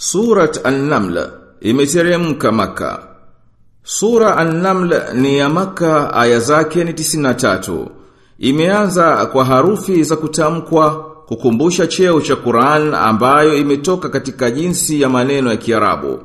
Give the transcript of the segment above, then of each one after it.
Surat An-Naml imeteremka Maka. Sura An-Naml ni ya Maka, aya zake ni 93. Imeanza kwa harufi za kutamkwa kukumbusha cheo cha Qur'an ambayo imetoka katika jinsi ya maneno ya Kiarabu.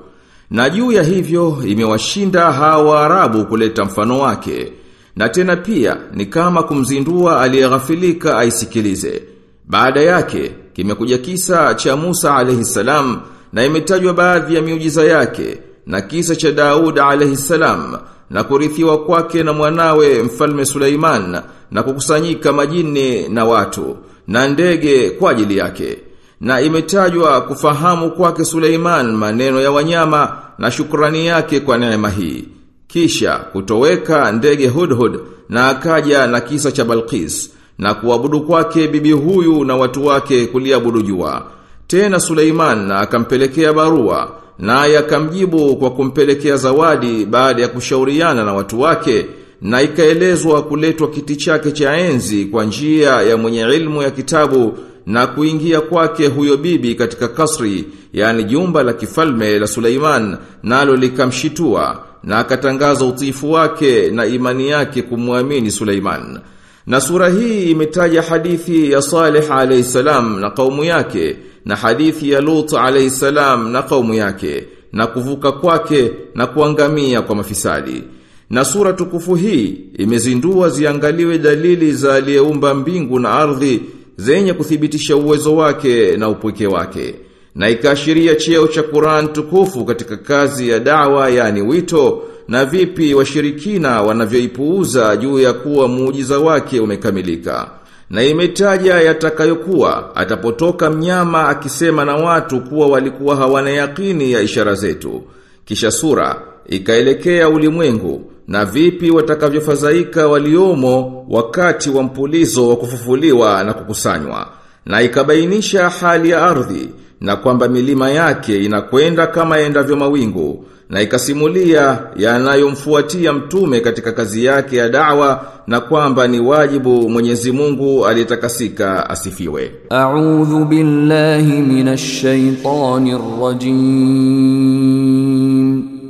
Na juu ya hivyo imewashinda hawa Waarabu kuleta mfano wake. Na tena pia ni kama kumzindua aliyeghafilika aisikilize. Baada yake kimekuja kisa cha Musa alayhi salam na imetajwa baadhi ya miujiza yake na kisa cha Daud alayhi salam na kurithiwa kwake na mwanawe mfalme Suleiman na kukusanyika majini na watu na ndege kwa ajili yake. Na imetajwa kufahamu kwake Suleiman maneno ya wanyama na shukrani yake kwa neema hii. Kisha kutoweka ndege hudhud na akaja na kisa cha Balqis na kuabudu kwake bibi huyu na watu wake kuliabudu jua tena Suleiman akampelekea barua naye akamjibu kwa kumpelekea zawadi baada ya kushauriana na watu wake na ikaelezwa kuletwa kiti chake cha enzi kwa njia ya mwenye ilmu ya kitabu na kuingia kwake huyo bibi katika kasri yani jumba la kifalme la Suleiman nalo likamshitua na akatangaza utiifu wake na imani yake kumwamini Suleiman. Na sura hii imetaja hadithi ya Saleh alayhisalam na kaumu yake na hadithi ya Lut alayhi salam na kaumu yake na kuvuka kwake na kuangamia kwa mafisadi. Na sura tukufu hii imezindua ziangaliwe dalili za aliyeumba mbingu na ardhi zenye kuthibitisha uwezo wake na upweke wake. Na ikaashiria cheo cha Qur'an tukufu katika kazi ya dawa yani wito na vipi washirikina wanavyoipuuza juu ya kuwa muujiza wake umekamilika. Na imetaja yatakayokuwa atapotoka mnyama akisema na watu kuwa walikuwa hawana yakini ya ishara zetu. Kisha sura ikaelekea ulimwengu na vipi watakavyofadhaika waliomo wakati wa mpulizo wa kufufuliwa na kukusanywa. Na ikabainisha hali ya ardhi na kwamba milima yake inakwenda kama endavyo mawingu na ikasimulia yanayomfuatia mtume katika kazi yake ya da'wa na kwamba ni wajibu Mwenyezi Mungu aliyetakasika asifiwe. A'udhu billahi minash shaitanir rajim.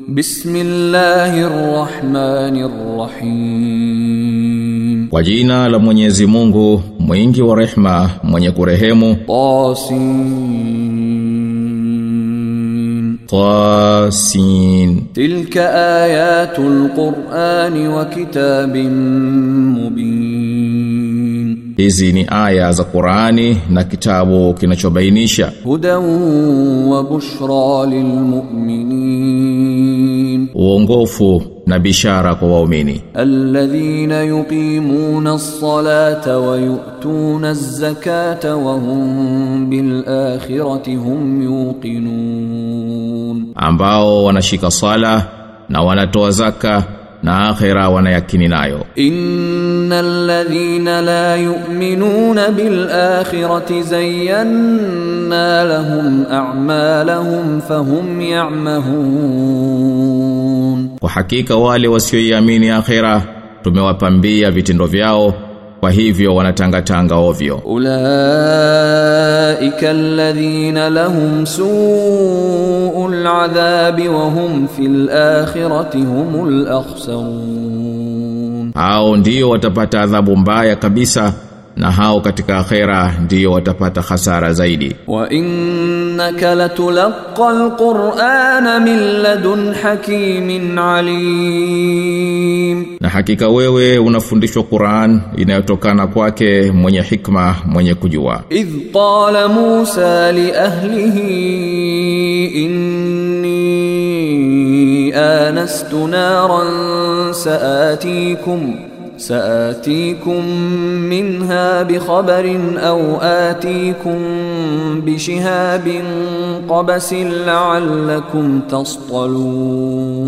Bismillahir rahmanir rahim. Kwa jina la Mwenyezi Mungu, mwingi wa rehma, mwenye kurehemu. Tasin Tasin. تلك آيات القرآن وكتاب مبين Hizi ni aya za Qur'ani na kitabu kinachobainisha هدى وبشرى للمؤمنين uongofu na bishara kwa waumini. Alladhina yuqimuna as-salata wa yu'tuna az-zakata wa hum bil akhirati hum yuqinun. Ambao wanashika sala na wanatoa zaka na akhira wanayakini nayo. Innal ladhina la yu'minuna bil akhirati zayyana lahum a'malahum fahum ya'mahun. Kwa hakika wale wasioiamini akhira tumewapambia vitendo vyao kwa hivyo wanatangatanga ovyo. Ulaika alladhina lahum suul adhabi wa hum fil akhirati humul akhsarun. Hao ndio watapata adhabu mbaya kabisa na hao katika akhera ndiyo watapata hasara zaidi. Wa innaka latulqa alqur'ana min ladun hakimin alim. Na hakika wewe unafundishwa Qur'an inayotokana kwake mwenye hikma mwenye kujua. Idh qala Musa li ahlihi inni anastu naran saatikum. سآتيكم منها بخبر أو آتيكم بشهاب قبس لعلكم تصطلون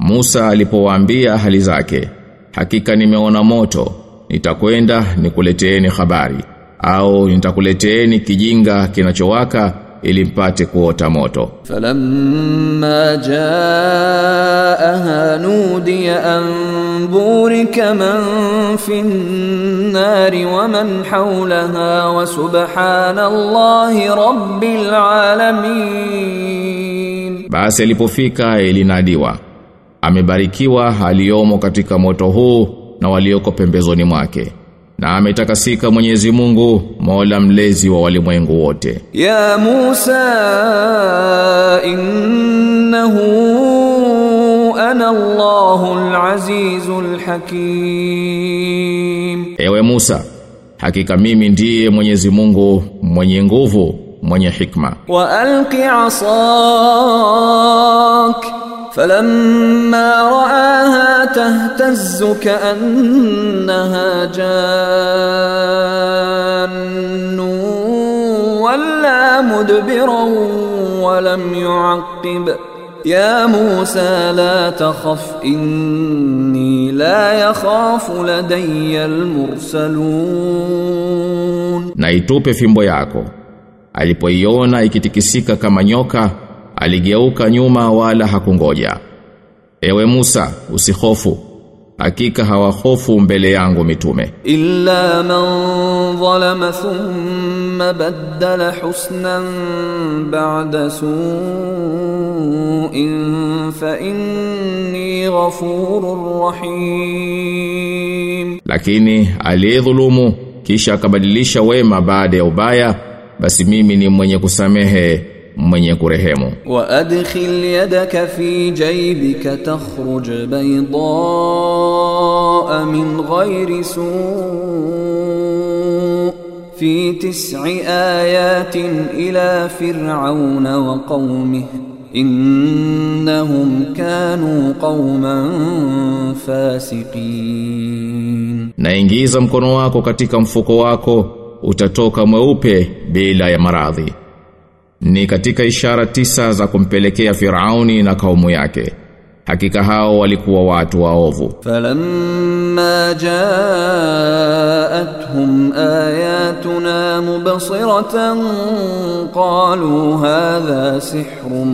Musa alipowaambia ahali zake, hakika nimeona moto, nitakwenda nikuleteeni habari au nitakuleteeni kijinga kinachowaka ili mpate kuota moto. Falamma jaa nudiya an burika man fin nari wa man hawlaha wa subhanallahi rabbil alamin. Basi alipofika ilinadiwa amebarikiwa aliyomo katika moto huu na walioko pembezoni mwake na ametakasika Mwenyezi Mungu Mola mlezi wa walimwengu wote. Ya Musa innahu ana Allahul azizul hakim. Ewe Musa hakika mimi ndiye Mwenyezi Mungu mwenye nguvu mwenye hikma. Wa alqi asak. فلما رآها تهتز كأنها جان ولا مدبرا ولم يعقب. يا موسى لا تخف إني لا يخاف لدي المرسلون. Na itupe fimbo yako. Alipoiona ikitikisika kama nyoka aligeuka nyuma wala hakungoja. Ewe Musa usihofu. Hakika hawahofu mbele yangu mitume. Illa man zalama thumma badala husnan ba'da su'in fa inni ghafurur rahim. Lakini aliyedhulumu kisha akabadilisha wema baada ya ubaya basi mimi ni mwenye kusamehe mwenye kurehemu. Wa adkhil yadaka fi jaybika takhruj baydaa min ghairi su. Fi tis'i ayatin ila fir'auna wa qaumihi innahum kanu qauman fasiqin, naingiza mkono wako katika mfuko wako utatoka mweupe bila ya maradhi ni katika ishara tisa za kumpelekea Firauni na kaumu yake. Hakika hao walikuwa watu waovu. Falamma jaatuhum ayatuna mubsiratan qalu hadha sihrun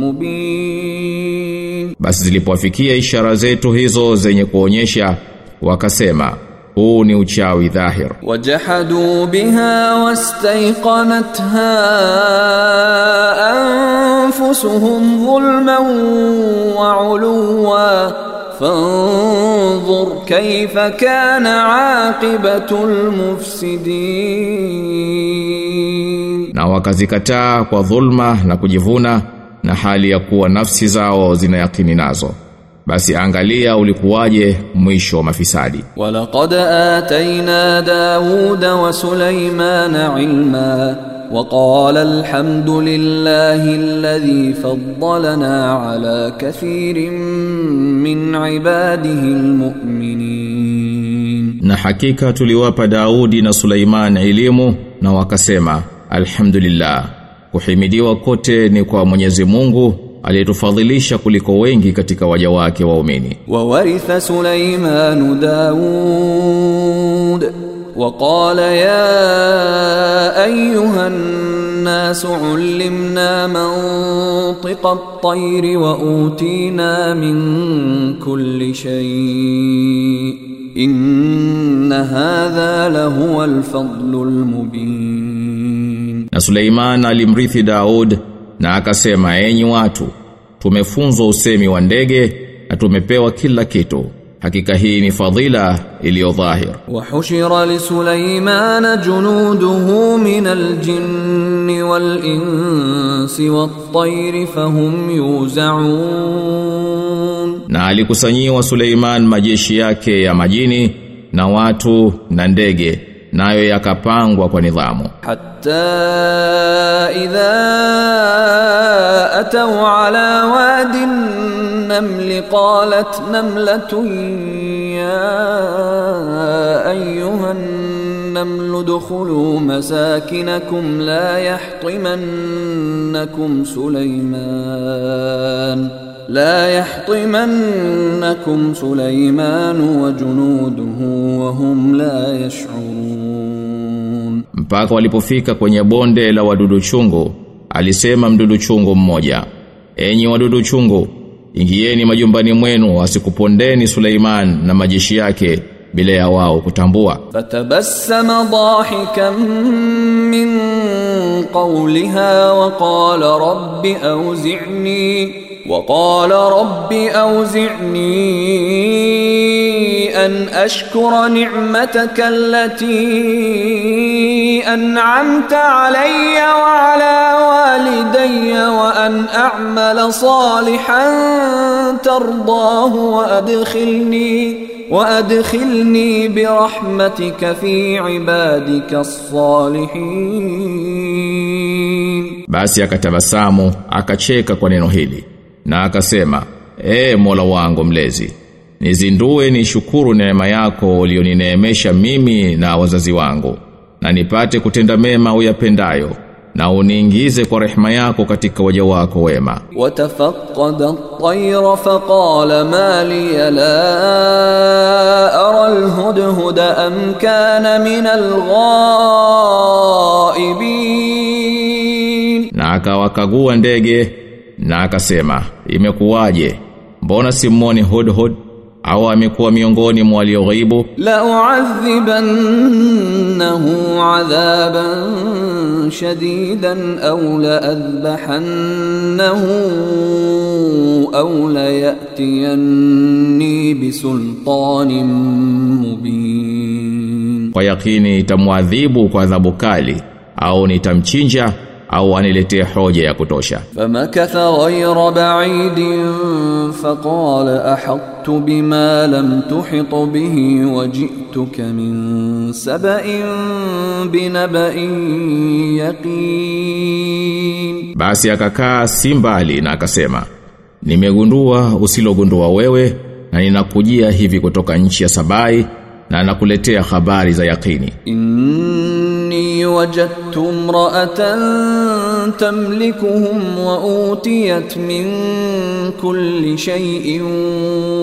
mubin. Basi zilipofikia ishara zetu hizo zenye kuonyesha wakasema huu ni uchawi dhahir. Wajahadu biha wastaiqanatha anfusuhum dhulman wa uluwa. Fanzur kayfa kana aqibatu na wakazikataa kwa dhulma na kujivuna na hali ya kuwa nafsi zao zinayakini nazo basi angalia ulikuwaje mwisho wa mafisadi ولقد آتينا داود وسليمان علما وقال الحمد لله الذي فضلنا على كثير من عباده المؤمنين na hakika tuliwapa Daudi na Suleiman elimu na wakasema alhamdulillah kuhimidiwa kote ni kwa Mwenyezi Mungu aliyetufadhilisha kuliko wengi katika waja wake waumini وورث سليمان داود وقال يا أيها الناس علمنا منطق الطير وأوتينا من كل شيء إن هذا لهو الفضل المبين na Suleiman alimrithi Daud na akasema enyi watu tumefunzwa usemi wa ndege na tumepewa kila kitu. Hakika hii ni fadhila iliyo dhahir. Wa hushira li sulaiman junuduhu min aljin wal insi wat tayr fahum yuzaun. Na alikusanyiwa Suleiman majeshi yake ya majini na watu na ndege. nayo yakapangwa kwa nidhamu hatta idha atau ala wadin naml qalat namlatun ya ayyuhan النمل ادخلوا مساكنكم لا يحطمنكم سليمان لا يحطمنكم سليمان وجنوده وهم لا يشعرون. La yash'urun mpaka walipofika kwenye bonde la wadudu chungu alisema mdudu chungu mmoja enyi wadudu chungu ingieni majumbani mwenu asikupondeni Suleiman na majeshi yake bila ya wao kutambua. Fatabassama dhahikan min qawliha wa qala rabbi auzi'ni وقال رب أوزعني أن أشكر نعمتك التي أنعمت علي وعلى والدي وأن أعمل صالحا ترضاه وأدخلني وأدخلني برحمتك في عبادك الصالحين. Basi akatabasamu akacheka kwa neno hili. na akasema ee Mola wangu mlezi nizindue ni shukuru neema yako ulioninemesha mimi na wazazi wangu na nipate kutenda mema uyapendayo na uniingize kwa rehema yako katika waja wako wema. Watafaqada at-tayra faqala ma li la ara al-hudhuda am kana min al-ghaibin? Na akawakagua ndege na akasema imekuwaje? Mbona simuoni hudhud au amekuwa miongoni mwa walioghibu la u'adhibannahu 'adhaban shadidan au la adbahannahu au la ya'tiyanni bisultanin mubin. Kwa yakini itamwadhibu kwa adhabu kali au nitamchinja? au aniletee hoja ya kutosha. Famakatha ghayra ba'idin faqala ahattu bima lam tuhit bihi waji'tuka min sab'in binaba'in yaqin. Basi akakaa si mbali na akasema, nimegundua usilogundua wewe na ninakujia hivi kutoka nchi ya Sabai na nakuletea habari za yaqini Mm. وجدت امرأة تملكهم وأوتيت من كل شيء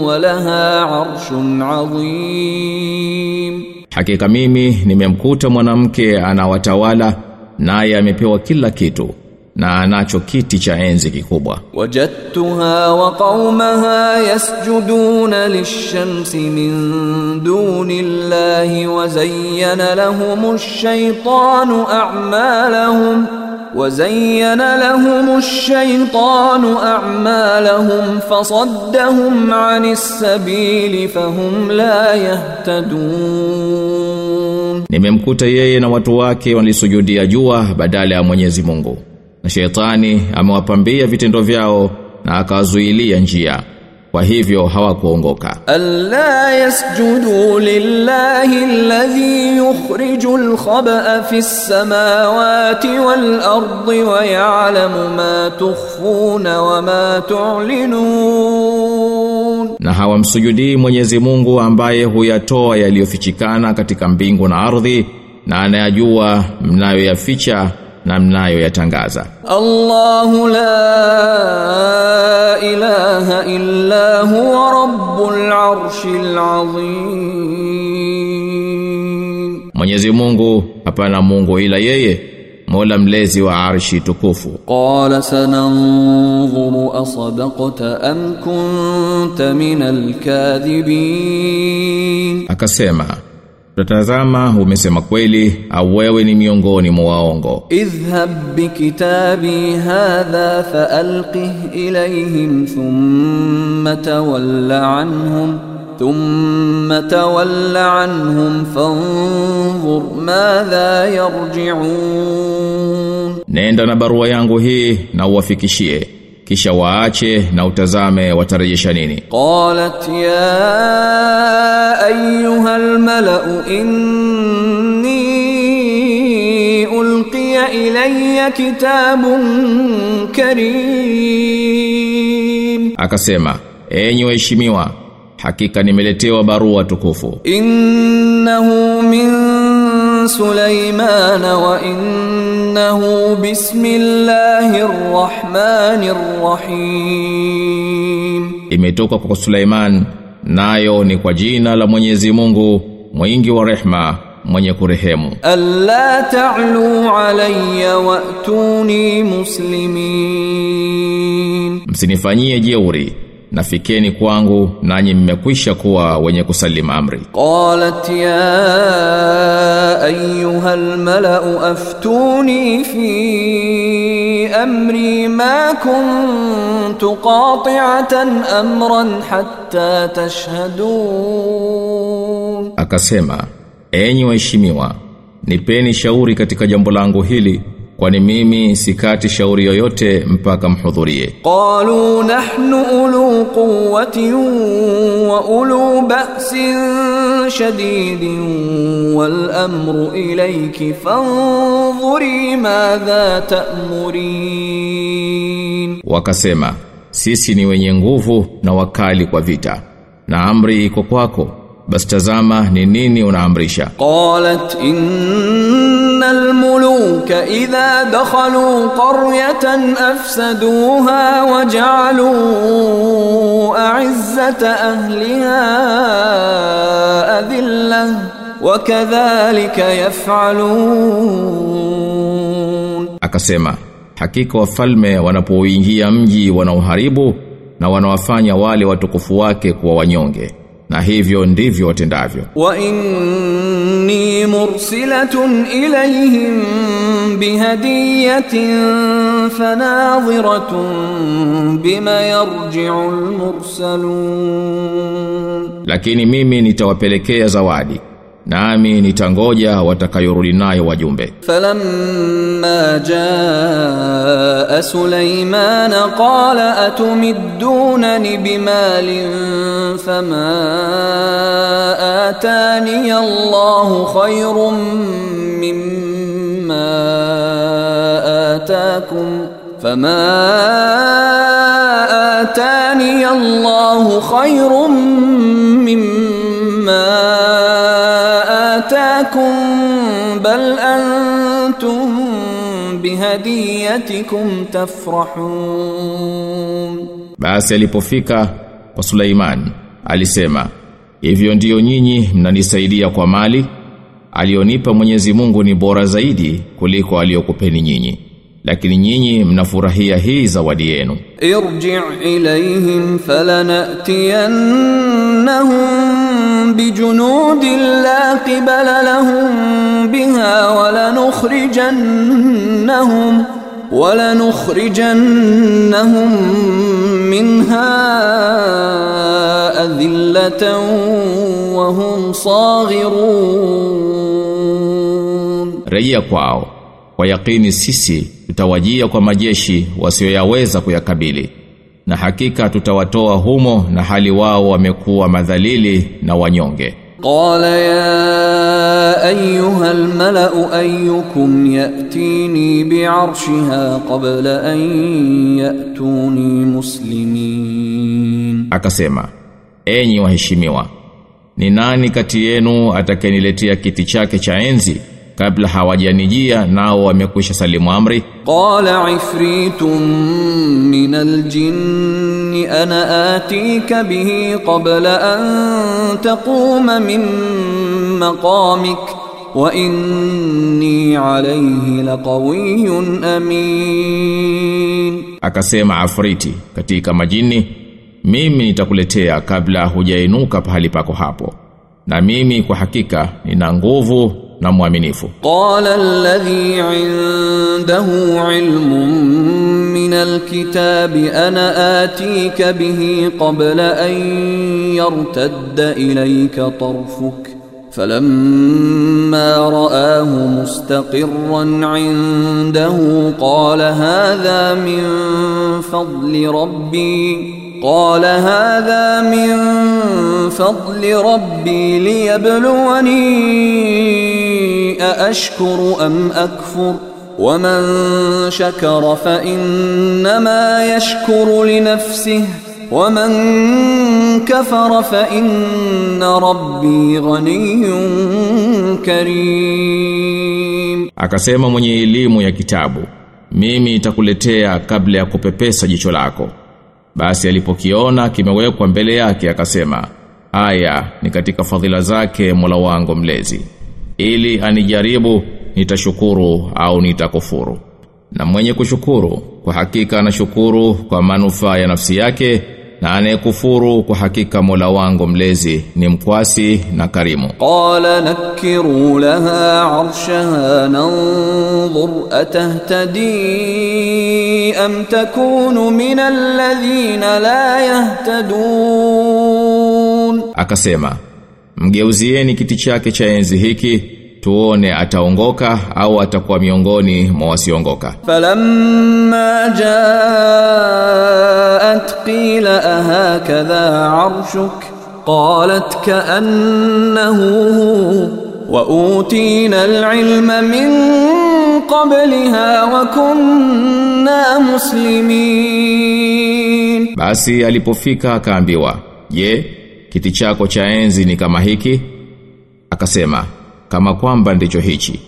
ولها عرش عظيم Hakika mimi nimemkuta mwanamke anawatawala naye amepewa kila kitu na anacho kiti cha enzi kikubwa. وجدتها وقومها يسجدون للشمس من دون الله وزين لهم الشيطان أعمالهم وزين لهم الشيطان أعمالهم فصدهم عن السبيل فهم لا يهتدون Nimemkuta yeye na watu wake walisujudia jua badala ya Mwenyezi Mungu. na shetani amewapambia vitendo vyao na akawazuilia njia. Kwa hivyo hawakuongoka. Alla yasjudu lillahi alladhi yukhriju alkhaba'a fis samawati wal ardi wa ya'lamu ma tukhfuna wa ma tu'linun. Na hawamsujudii Mwenyezi Mungu ambaye huyatoa yaliyofichikana katika mbingu na ardhi na anayajua mnayoyaficha na mnayoyatangaza. Allahu la ilaha illa huwa rabbul arshil azim. Mwenyezi Mungu hapana Mungu ila yeye Mola mlezi wa arshi tukufu. Qala sananzuru asadaqta am kunta min alkadhibin Akasema Tutazama umesema kweli au wewe ni miongoni mwa waongo. Idhhab bi kitabi hadha fa alqih ilayhim thumma tawalla anhum thumma tawalla anhum fanzur madha yarji'un. Nenda na barua yangu hii na uwafikishie kisha waache na utazame watarejesha nini. Qalat ya ayuha almalau inni ulqiya ilayya kitabun karim. Akasema enyi waheshimiwa hakika nimeletewa barua tukufu. Innahu min سليمان وإنه بسم الله الرحمن الرحيم Imetoka kwa Suleiman, nayo ni kwa jina la Mwenyezi Mungu, mwingi wa rehma, mwenye kurehemu. ألا تعلوا علي وأتوني مسلمين Msinifanyie jeuri, nafikeni kwangu nanyi mmekwisha kuwa wenye kusalim amri. Qalat ya ayuha almalau aftuni fi amri ma kuntu qati'atan amran hatta tashhadun. Akasema enyi waheshimiwa nipeni shauri katika jambo langu hili kwani mimi sikati shauri yoyote mpaka mhudhurie. Qalu nahnu ulu quwwati wa ulu ba'sin shadid wal amru ilayki fanzuri madha ta'murin. Wakasema sisi ni wenye nguvu na wakali kwa vita na amri iko kwako basi tazama ni nini unaamrisha. Qalat innal muluka idha dakhalu qaryatan afsaduha waj'alu a'izzata ahliha adillah wakadhalika yaf'alun. Akasema hakika wafalme wanapoingia mji wanaoharibu na wanawafanya wale watukufu wake kuwa wanyonge na hivyo ndivyo watendavyo. Wa inni mursilatun ilayhim bihadiyatin fanadhiratun bima yarji'u almursalun lakini mimi nitawapelekea zawadi. nami nitangoja watakayorudi nayo wajumbe فلما جاء سليمان قال أتمدونني بمال فما آتاني الله خير مما آتاكم فما آتاني الله خير مما آتاكم بل أنتم بهديتكم تفرحون basi alipofika kwa Suleiman alisema hivyo ndiyo nyinyi mnanisaidia kwa mali alionipa Mwenyezi Mungu ni bora zaidi kuliko aliyokupeni nyinyi lakini nyinyi mnafurahia hii zawadi yenu ارجع إليهم فلنأتينهم بجنود لا قبل لهم بها ولنخرجنهم ولنخرجنهم منها أذلة وهم صاغرون rejea kwao kwa yakini sisi tutawajia kwa majeshi wasioyaweza kuyakabili na hakika tutawatoa humo na hali wao wamekuwa madhalili na wanyonge. Qala ya ayuha almalau ayukum yatini biarshiha qabla an yatuni muslimin. Akasema enyi waheshimiwa ni nani kati yenu atakeniletea kiti chake cha enzi? kabla hawajanijia nao wamekwisha salimu amri. Qala ifritun min aljin ana atika bihi qabla an taquma min maqamik wa inni alayhi laqawiyyun amin. Akasema afriti katika majini mimi nitakuletea kabla hujainuka pahali pako hapo. Na mimi kwa hakika nina nguvu na mwaminifu. Qala alladhi indahu ilmun min alkitabi ana atika bihi qabla an yartadda ilayka tarfuk فلما رآه مستقرا عنده قال هذا من فضل ربي قال هذا من فضل ربي ليبلوني أأشكر أم أكفر ومن شكر فإنما يشكر لنفسه ومن كفر فإن ربي غني كريم akasema mwenye elimu ya kitabu mimi nitakuletea kabla ya kupepesa jicho lako basi alipokiona kimewekwa mbele yake akasema haya ni katika fadhila zake Mola wangu mlezi ili hanijaribu nitashukuru au nitakufuru na mwenye kushukuru kwa hakika anashukuru kwa manufaa ya nafsi yake na anayekufuru kwa hakika Mola wangu mlezi ni mkwasi na karimu. Qala nakiru laha arshaha nanzur atahtadi am takunu min alladhina la yahtadun, akasema Mgeuzieni kiti chake cha enzi hiki tuone ataongoka au atakuwa miongoni mwa wasiongoka. Falamma jaat qila ahakadha arshuk qalat kaannahu wa utina alilma min qablaha wa kunna muslimin, basi alipofika akaambiwa, je, yeah kiti chako cha enzi ni kama hiki. Akasema kama kwamba ndicho hichi.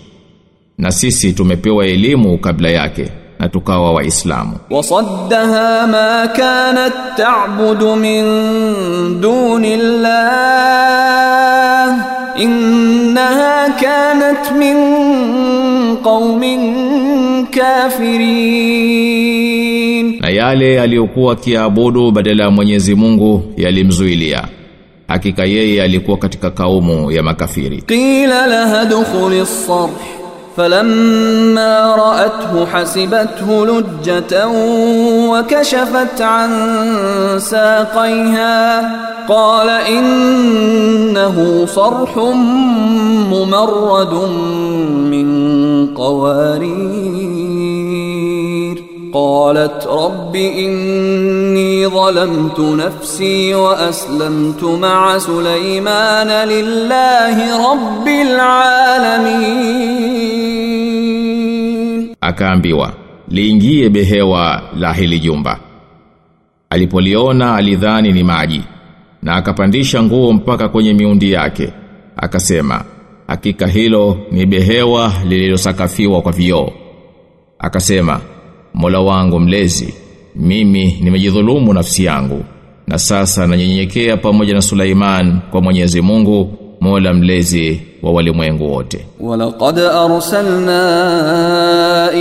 Na sisi tumepewa elimu kabla yake na tukawa waislamu. Wasaddaha ma kanat ta'budu min dunillah innaha kanat min qaumin kafirin. Na yale aliyokuwa kiabudu badala ya Mwenyezi Mungu yalimzuilia. hakika yeye alikuwa katika kaumu ya makafiri قيل لها ادخل الصرح فلما رأته حسبته لجة وكشفت عن ساقيها قال إنه صرح ممرد من قوارير قالت رب إني ظلمت نفسي وأسلمت مع سليمان لله رب العالمين akaambiwa liingie behewa la hili jumba alipoliona alidhani ni maji na akapandisha nguo mpaka kwenye miundi yake akasema hakika hilo ni behewa lililosakafiwa kwa vioo akasema Mola wangu mlezi mimi nimejidhulumu nafsi yangu na sasa nanyenyekea pamoja na Sulaiman kwa Mwenyezi Mungu Mola mlezi wa walimwengu wote. Walaqad arsalna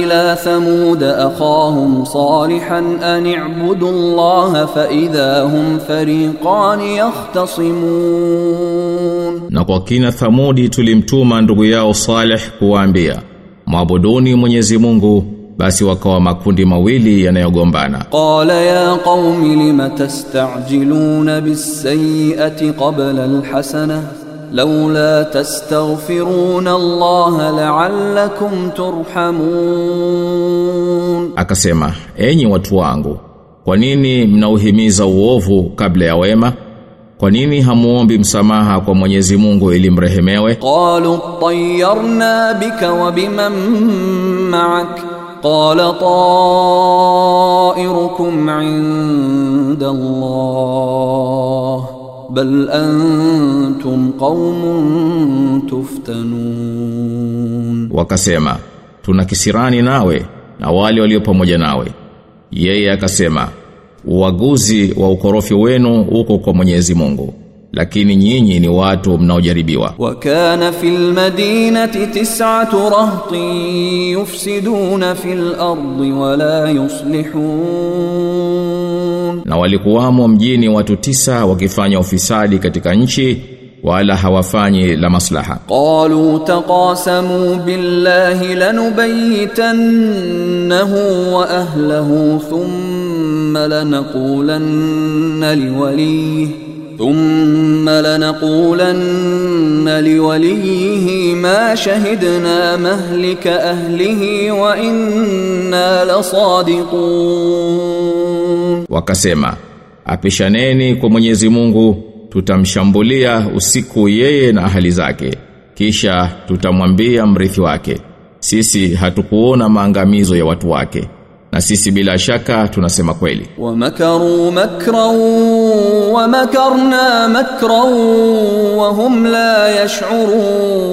ila thamud akhahum salihan an i'budu Allah fa idha hum fariqan yahtasimun. Na kwa kina Thamudi tulimtuma ndugu yao Saleh kuwaambia, Mwabuduni Mwenyezi Mungu basi wakawa makundi mawili yanayogombana. Qala ya qaumi limatastajiluna bisayiati qabla alhasana? Laula tastaghfiruna Allah la'allakum turhamun. Akasema enyi watu wangu kwa nini mnauhimiza uovu kabla ya wema? Kwa nini hamuombi msamaha kwa Mwenyezi Mungu ili mrehemewe? Qalu tayyarna bika wa biman ma'ak qala ta'irukum 'inda Allah bal antum qaumun tuftanun wakasema tunakisirani nawe na wale walio pamoja nawe. Yeye akasema uaguzi wa ukorofi wenu uko kwa Mwenyezi Mungu. lakini nyinyi ni watu mnaojaribiwa وكان في المدينة تسعة رهط يفسدون في الأرض ولا يصلحون na walikuwamo mjini watu tisa wakifanya ufisadi katika nchi wala hawafanyi la maslaha قالوا تقاسموا بالله لنبيتنه وأهله ثم لنقولن Thumma lanaqulanna liwaliyihi ma shahidna mahlika ahlihi wa inna lasadiqun, wakasema apishaneni kwa Mwenyezi Mungu, tutamshambulia usiku yeye na ahali zake, kisha tutamwambia mrithi wake, sisi hatukuona maangamizo ya watu wake, na sisi bila shaka tunasema kweli. Wamakaru makran ومكرنا مكرا وهم لا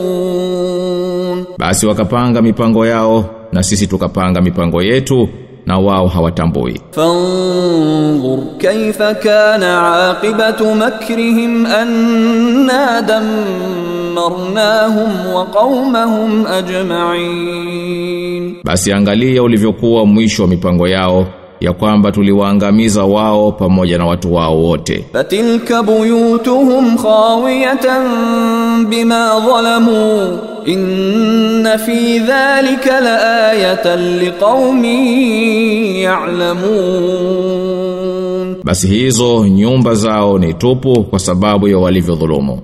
يشعرون basi wakapanga mipango yao na sisi tukapanga mipango yetu na wao hawatambui فانظر كيف كان عاقبة مكرهم أنا دمرناهم وقومهم أجمعين basi angalia ulivyokuwa mwisho wa mipango yao ya kwamba tuliwaangamiza wao pamoja na watu wao wote. Fatilka buyutuhum khawiyatan bima zalamu inna fi dhalika laayatan liqaumin ya'lamun, basi hizo nyumba zao ni tupu kwa sababu ya walivyodhulumu.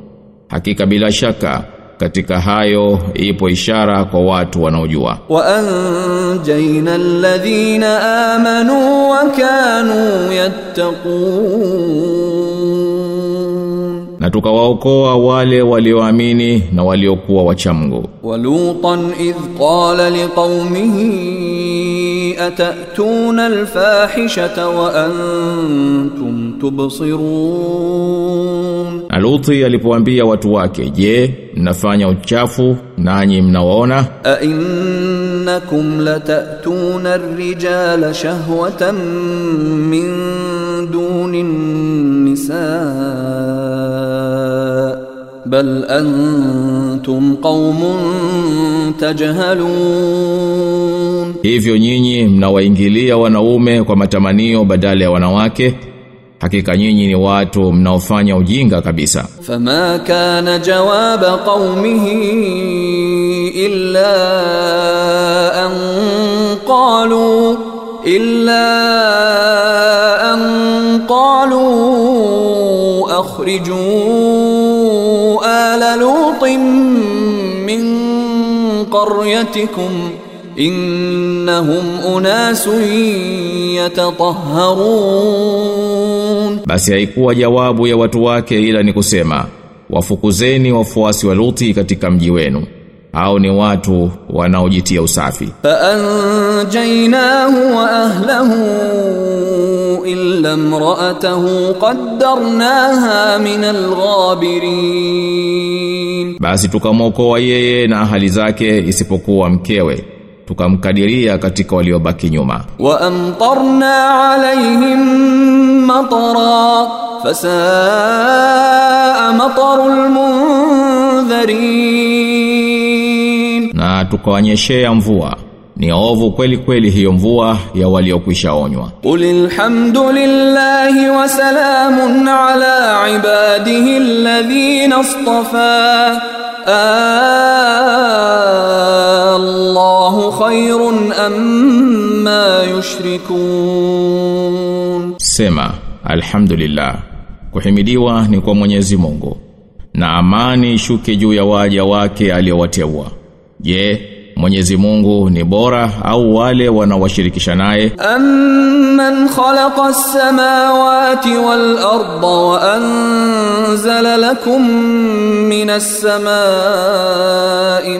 Hakika bila shaka katika hayo ipo ishara kwa watu wanaojua. Wa anjayna alladhina amanu wa kanu na tukawaokoa wale walioamini na waliokuwa wachamgu. Walutan idh qala liqaumihi atatuna alfahishata wa antum tubsirun Aluti alipoambia watu wake je mnafanya uchafu nanyi mnaona a innakum latatuna ar-rijala shahwatan min dunin nisaa. Bal antum qaumun tajhalun. Hivyo nyinyi mnawaingilia wanaume kwa matamanio badala ya wanawake? hakika nyinyi ni watu mnaofanya ujinga kabisa فما كان جواب قومه إلا أن قالوا إلا أن قالوا أخرجوا آل لوط من قريتكم إنهم أناس يتطهرون basi haikuwa jawabu ya watu wake ila ni kusema wafukuzeni wafuasi wa Luthi katika mji wenu au ni watu wanaojitia usafi فأنجيناه وأهله إلا امرأته قدرناها من الغابرين basi tukamwokoa yeye na ahali zake isipokuwa mkewe tukamkadiria katika waliobaki nyuma wa amtarna alaihim matara fasaa matarul mundharin na tukawanyeshea mvua ni ovu kweli kweli hiyo mvua ya waliokwisha onywa. Qulil hamdulillahi wa salamun ala ibadihi alladhina istafa. Ah, Allah Allahu khairun amma yushrikun Sema alhamdulillah kuhimidiwa ni kwa Mwenyezi Mungu na amani shuke juu ya waja wake aliowateua je Mwenyezi Mungu ni bora au wale wanaowashirikisha naye? Amman khalaqa as-samawati wal-ardha wa anzala lakum minas samaa'i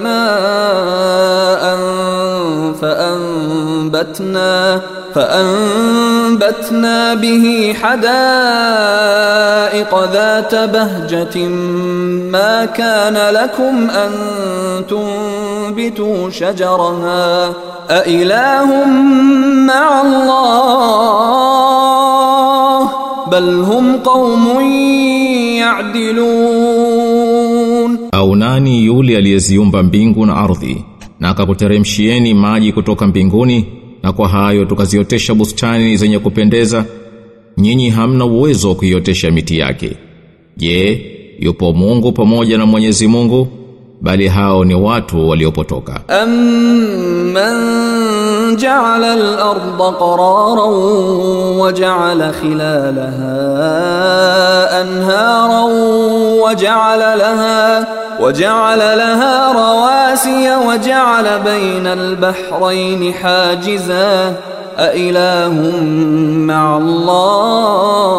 فأنبتنا فأنبتنا به حدائق ذات بهجة. ما كان لكم أن تنبتوا شجرها؟ أإله مع الله؟ بل هم قوم يعدلون. Nani yule aliyeziumba mbingu na ardhi? na akakuteremshieni maji kutoka mbinguni na kwa hayo tukaziotesha bustani zenye kupendeza nyinyi hamna uwezo wa kuiotesha miti yake. Je yupo Mungu pamoja na Mwenyezi Mungu? Bali hao ni watu waliopotoka. Amman جعل الأرض قرارا وجعل خلالها أنهارا وجعل لها وجعل لها رواسي وجعل بين البحرين حاجزا أإله مع الله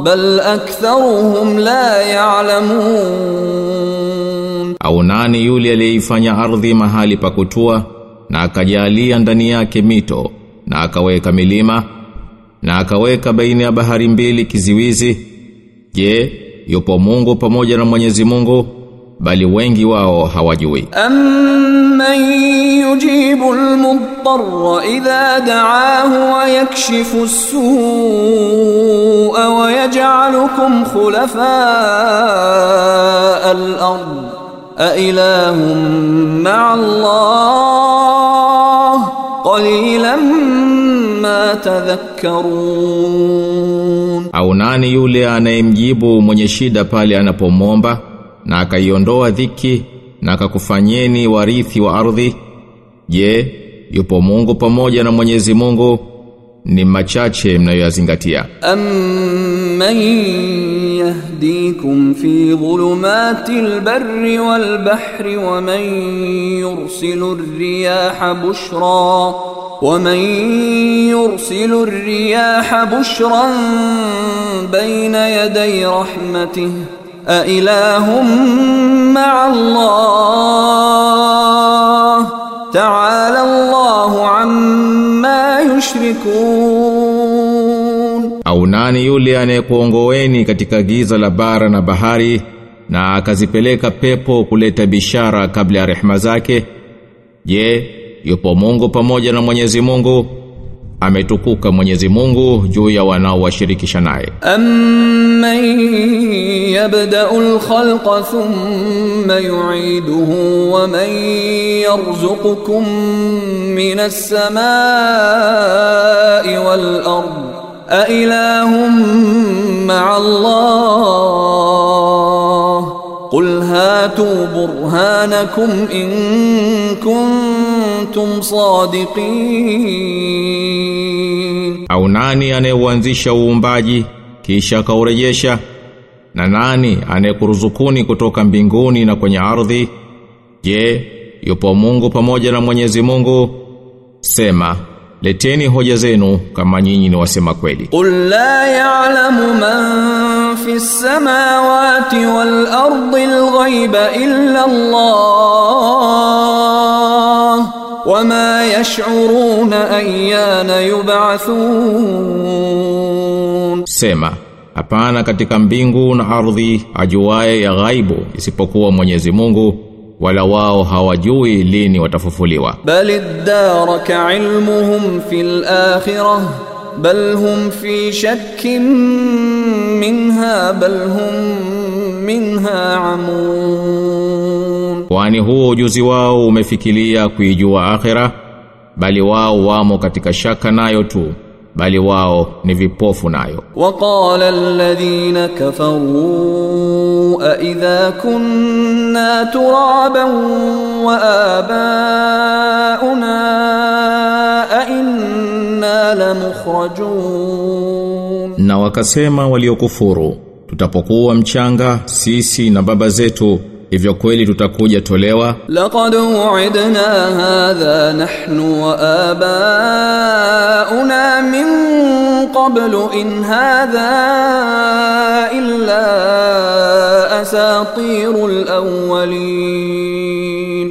بل أكثرهم لا يعلمون au nani yule aliyeifanya ardhi mahali pa kutua? na akajalia ndani yake mito na akaweka milima na akaweka baina ya bahari mbili kiziwizi. Je yupo Mungu pamoja na Mwenyezi Mungu? Bali wengi wao hawajui. Amman yujibu almudarra idha da'ahu wa yakshifu as-su'a wa yaj'alukum khulafa'a al-ard a ilahum ma'a Allah qalilan ma tadhakkarun, au nani yule anayemjibu mwenye shida pale anapomomba na akaiondoa dhiki na akakufanyeni warithi wa ardhi? Je, yupo Mungu pamoja na Mwenyezi Mungu Ni machache mnayoyazingatia. أمن يهديكم في ظلمات البر والبحر ومن يرسل الرياح بشرا ومن يرسل الرياح بشرا بين يدي رحمته أإله مع الله تعالى الله عما يشركون او ناني nani yule كونغويني katika giza la bara na bahari na akazipeleka pepo kuleta bishara kabla ya rehema zake? Je, yupo Mungu pamoja na Mwenyezi Mungu? Ametukuka Mwenyezi Mungu juu ya wanaowashirikisha naye. أمن يبدأ الخلق ثم يعيده ومن يرزقكم من السماء والأرض أإله مع الله قل هاتوا برهانكم إن كنتم صادقين Au nani anayeuanzisha uumbaji kisha akaurejesha? Na nani anayekuruzukuni kutoka mbinguni na kwenye ardhi? Je, yupo Mungu pamoja na Mwenyezi Mungu? Sema, leteni hoja zenu kama nyinyi ni wasema kweli. Qul la ya'lamu man fi samawati wal ardi al ghaiba illa Allah wama yash'uruna ayyana yub'athun. Sema hapana katika mbingu na ardhi ajuaye ya ghaibu isipokuwa Mwenyezi Mungu wala wao hawajui lini watafufuliwa. Bali daraka ilmuhum fil akhirah bal hum fi shakkin minha bal hum minha amun. Kwani huo ujuzi wao umefikiria kuijua akhira bali wao wamo katika shaka nayo tu bali wao ni vipofu nayo. Waqala alladhina kafaroo أإذا كنا ترابا وآباؤنا أإنا لمخرجون Na wakasema waliokufuru, tutapokuwa mchanga sisi na baba zetu, hivyo kweli tutakuja tolewa. لقد وعدنا هذا نحن وآباؤنا من قبل إن هذا إلا أساطير الأولين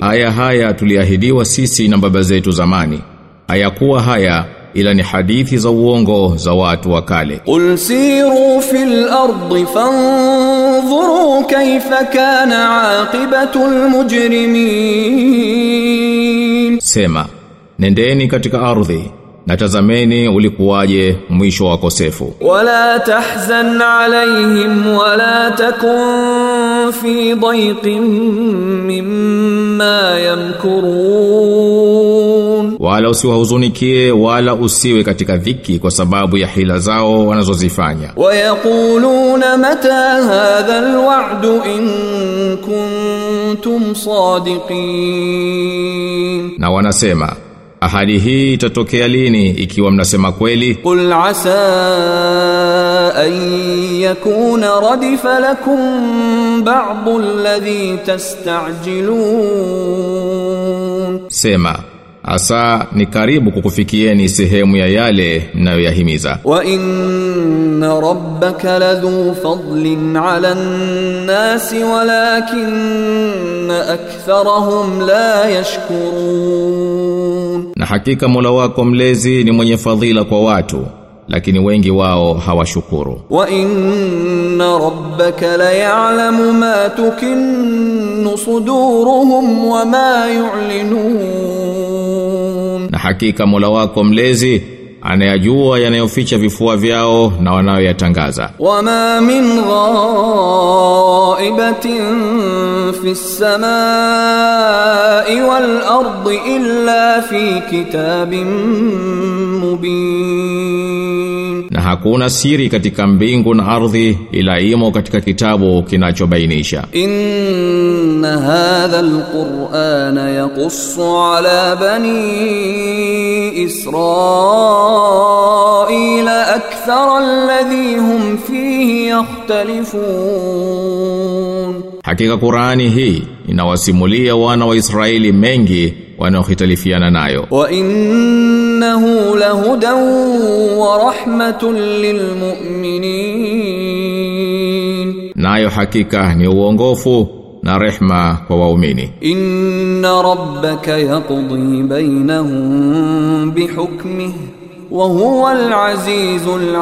Aya haya tuliahidiwa sisi na baba zetu zamani. Hayakuwa haya ila ni hadithi za uongo za watu wa kale. قل سيروا في الأرض فانظروا كيف كان عاقبة المجرمين Sema, nendeni katika ardhi na tazameni ulikuwaje mwisho wa kosefu. Wala tahzan alaihim wala takun fi dhayqin mimma yamkurun. Wala usiwahuzunikie wala usiwe katika dhiki kwa sababu ya hila zao wanazozifanya. Wayaquluna mata hadha alwa'du in kuntum sadiqin. Na wanasema ahadi hii itatokea lini ikiwa mnasema kweli? Qul asa an yakuna radifa lakum ba'd alladhi tastajilun. Sema asa ni karibu kukufikieni sehemu ya yale mnayoyahimiza. Wa inna rabbaka ladhu fadlin ala nasi walakinna aktharahum la yashkurun. Na hakika Mola wako mlezi ni mwenye fadhila kwa watu lakini wengi wao hawashukuru. Wa inna rabbaka la ya'lamu ma tukinnu suduruhum wa ma yu'linun. Na hakika Mola wako mlezi anayajua yanayoficha vifua vyao na wanayoyatangaza. Wama min ghaibatin fi samai wal ardi illa fi kitabin mubin hakuna siri katika mbingu na ardhi ila imo katika kitabu kinachobainisha. Inna hadha alqur'ana yaqussu ala bani israila akthara alladhi hum fihi yakhtalifun. Hakika qur'ani hii inawasimulia wana wa Israeli mengi wanaohitalifiana nayo. Wa innahu lahudan wa rahmatun lilmu'minin. Nayo hakika ni uongofu na rehma kwa waumini. Inna rabbaka yaqdi bainahum bihukmihi wa huwa al-azizul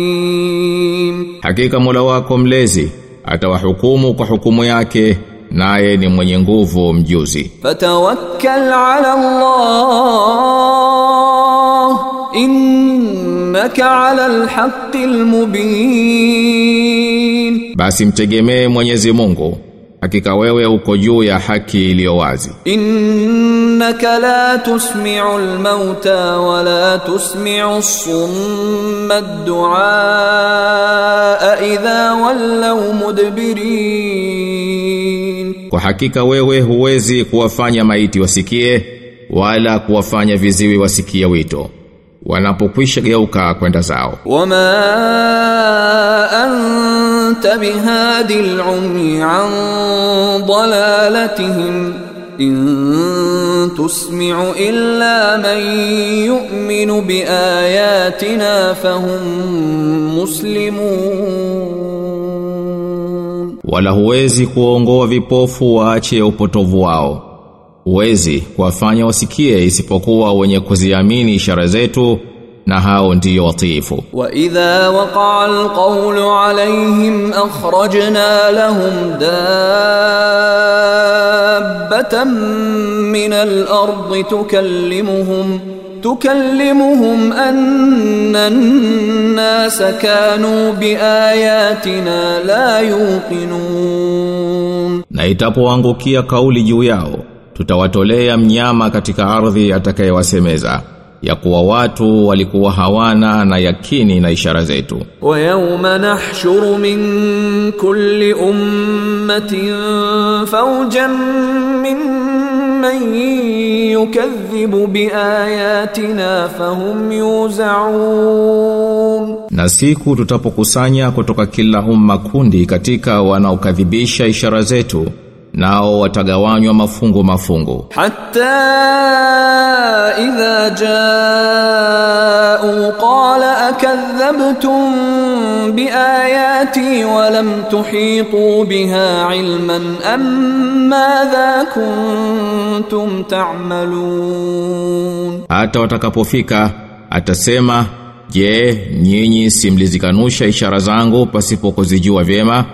alim. Hakika mola wako mlezi atawahukumu kwa hukumu yake naye ni mwenye nguvu mjuzi. Fatawakkal ala Allah innaka ala alhaqqil mubin basi mtegemee Mwenyezi Mungu hakika wewe uko juu ya haki iliyo wazi. Innaka la tusmi'u al-mauta wa la tusmi'u summa ad-du'a idha wallaw mudbirin. Kwa hakika wewe huwezi kuwafanya maiti wasikie wala kuwafanya viziwi wasikie wito wanapokwisha geuka kwenda zao. Wama anta bihadi al-umi an dalalatihim in tusmi'u illa man yu'minu biayatina fahum muslimun wala huwezi kuongoa vipofu waache upotovu wao. Huwezi kuwafanya wasikie isipokuwa wenye kuziamini ishara zetu na hao ndiyo watiifu. Wa idha waqa'a alqawlu alayhim akhrajna lahum dabbatan min alardi tukallimuhum tukallimuhum anna an-nasa kanu biayatina la yuqinun, na itapoangukia kauli juu yao tutawatolea mnyama katika ardhi atakayewasemeza ya kuwa watu walikuwa hawana na yakini na ishara zetu. Wa yawma nahshuru min kulli ummatin fawjan min man yukathibu bi ayatina fahum yuzaun, na siku tutapokusanya kutoka kila umma kundi katika wanaokadhibisha ishara zetu nao watagawanywa mafungu mafungu hatta idha jaa qala akadhabtum biayati wa lam tuhitu biha ilman amma dha kuntum ta'malun. Hata watakapofika atasema je nyinyi simlizikanusha ishara zangu pasipo kuzijua vyema?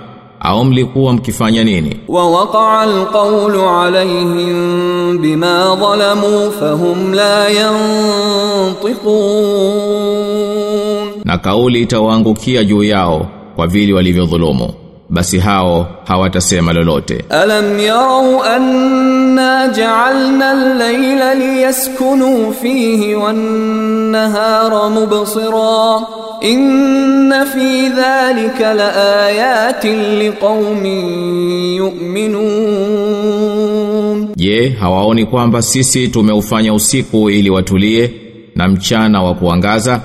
au mlikuwa mkifanya nini? Wa waqa'a alqawlu alayhim bima zalamu fahum la yantiqun. Na kauli itawaangukia juu yao kwa vile walivyodhulumu basi hao hawatasema lolote. Alam yarau anna ja'alna al-layla liyaskunu fihi wan-nahara mubsira. Inna fi dhalika laayatin liqaumin yu'minun. Je hawaoni kwamba sisi tumeufanya usiku ili watulie na mchana wa kuangaza?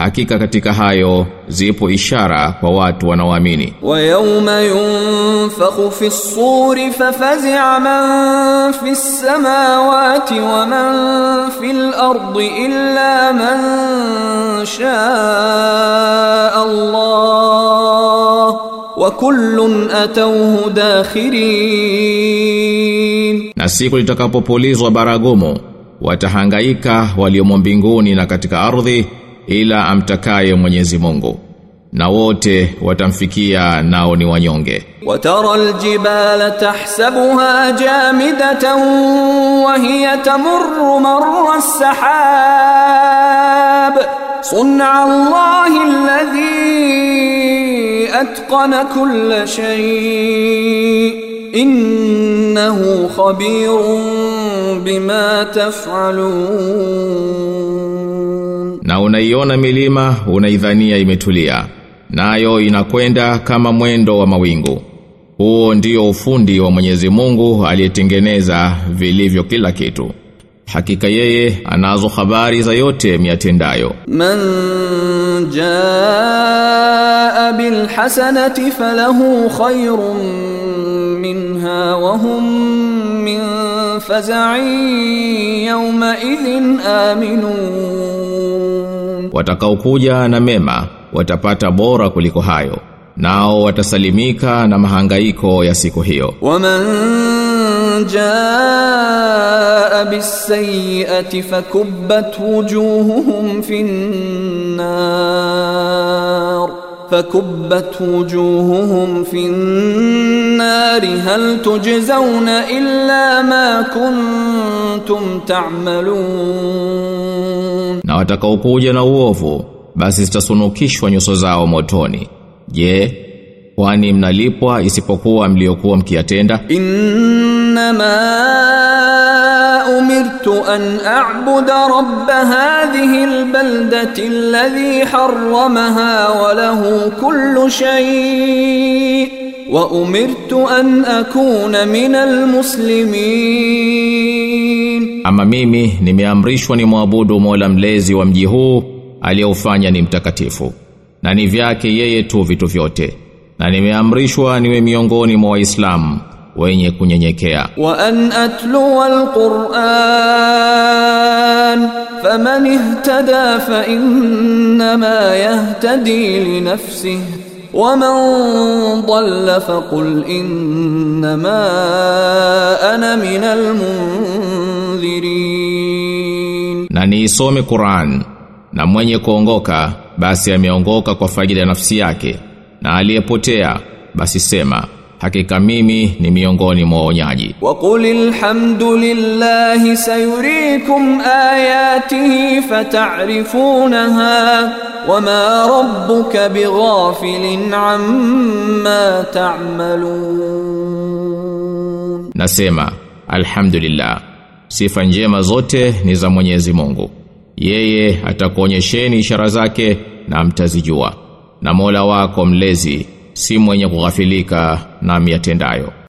Hakika katika hayo zipo ishara kwa watu wanaoamini. Wa yawma yunfakhu fi ssuri fafazi'a man fi samawati wa man fi al-ardi illa man sha'a Allah wa kullun atawhu dakhirin, na siku litakapopulizwa baragumu watahangaika waliomo mbinguni na katika ardhi ila amtakaye Mwenyezi Mungu na wote watamfikia nao ni wanyonge. Watara aljibala tahsabuha jamidatan wa hiya tamurru marra as-sahab. Sunna allahi alladhi atqana kull shay. Innahu khabirun bima taf'alun na unaiona milima unaidhania imetulia nayo inakwenda kama mwendo wa mawingu. Huo ndio ufundi wa Mwenyezi Mungu aliyetengeneza vilivyo kila kitu. Hakika yeye anazo habari za yote miatendayo. Man jaa bil hasanati falahu khairun minha wa hum min faza'in yawma idhin aminun watakaokuja na mema watapata bora kuliko hayo nao watasalimika na mahangaiko ya siku hiyo جاء بالسيئة فكبت وجوههم في النار فكبت وجوههم في النار هل تجزون إلا ما كنتم تعملون na watakaokuja na uovu basi zitasunukishwa nyuso zao motoni. Je kwani mnalipwa isipokuwa mliokuwa mkiyatenda? Innama umirtu an a'budu rabb hadhihi albaldati alladhi harramaha wa lahu kullu shay'in wa umirtu an akuna min almuslimin ama mimi nimeamrishwa ni mwabudu Mola mlezi wa mji huu aliyeufanya ni mtakatifu na ni vyake yeye tu vitu vyote na nimeamrishwa niwe miongoni mwa waislamu wenye kunyenyekea وأن أتلو القرآن فمن اهتدى فإنما يهتدي لنفسه ومن ضل فقل إنما أنا من المنذرين munzirin na niisome Qur'an na mwenye kuongoka basi ameongoka kwa faida ya nafsi yake na aliyepotea basi sema hakika mimi ni miongoni mwa waonyaji. Wa qulil hamdulillahi sayurikum ayatihi fata'rifunaha wama rabbuka bighafilin amma ta'malun. Nasema alhamdulillah sifa njema zote ni za Mwenyezi Mungu. Yeye atakuonyesheni ishara zake na mtazijua. Na Mola wako mlezi si mwenye kughafilika na miatendayo